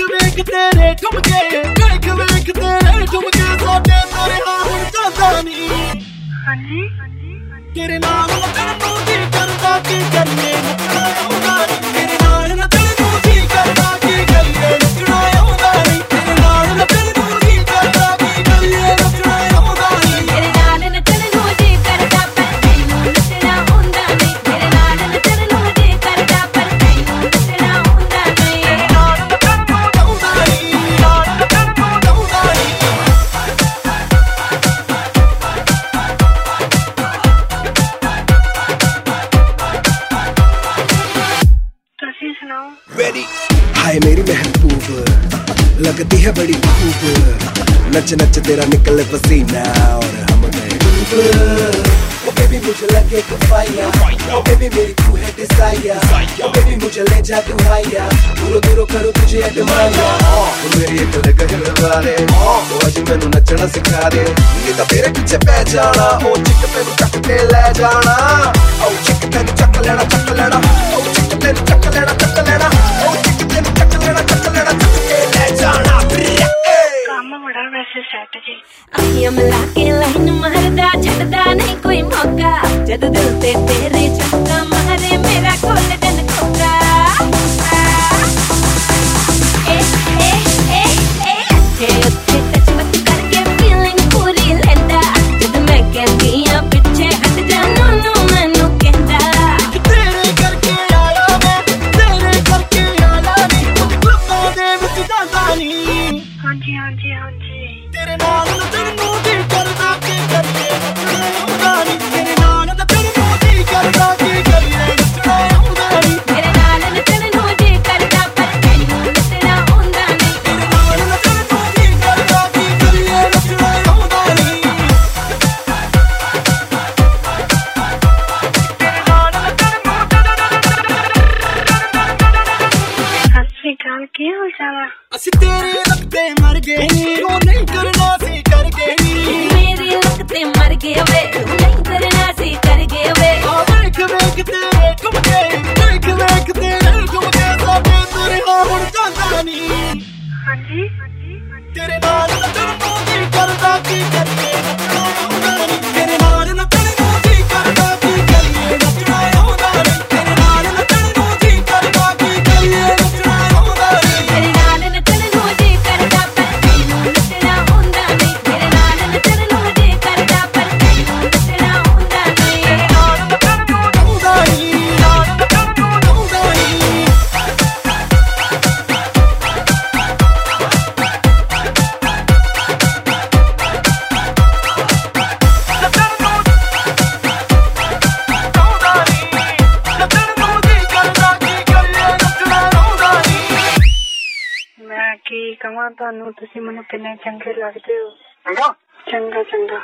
ਵੇਖ ਵੇਖ ਤੇਰੇ ਠੁਮਕੇ ਵੇਖ ਵੇਖ ਤੇਰੇ ਠੁਮਕੇ ਸਾਡੇ ਤੇਰੇ ਨਾਲ ਹੁਣ ਜਾਂਦਾ ਨਹੀਂ ਹਾਂਜੀ ਤੇਰੇ ਨਾਲ वेरी हाय, मेरी बहन खूब। लगती है बड़ी खूब। नच नच, तेरा निकल पसीना। और हम गए ओ बेबी मुझे लगे कफाया ओ बेबी मेरी तू है डिज़ायर ओ बेबी मुझे ले जा तू हाया दूरो दूरो करो तुझे अडवाया ओ मेरी एक लग हिलवा दे ओ आज मैनू नचना सिखा दे। नहीं तो तेरे पीछे पै जाना। ओ चिक तेनू चक ले जाना। ओ चिक तेनू चक लेना चक लेना। ओ चिक तेनू चक लेना ਸੈੱਟ ਜੀ ਅੱਖੀਆਂ ਮਿਲਾ ਕੇ ਲਾਈਨ ਮਾਰਦਾ ਛੱਡਦਾ ਨਹੀਂ ਕੋਈ ਮੌਕਾ ਜਦ ਦਿਲ ਤੇ ਤੇਰੇ ਚੱਕਾ ਅਸੀਂ ਤੇਰੇ ਵਕਤੇ ਮਰ ਗਏ। ਨੀ ਤੁਹਾਨੂੰ ਤੁਸੀਂ ਮੈਨੂੰ ਕਿੰਨੇ ਚੰਗੇ ਲੱਗਦੇ ਹੋ? ਚੰਗਾ। ਚੰਗਾ ਚੰਗਾ।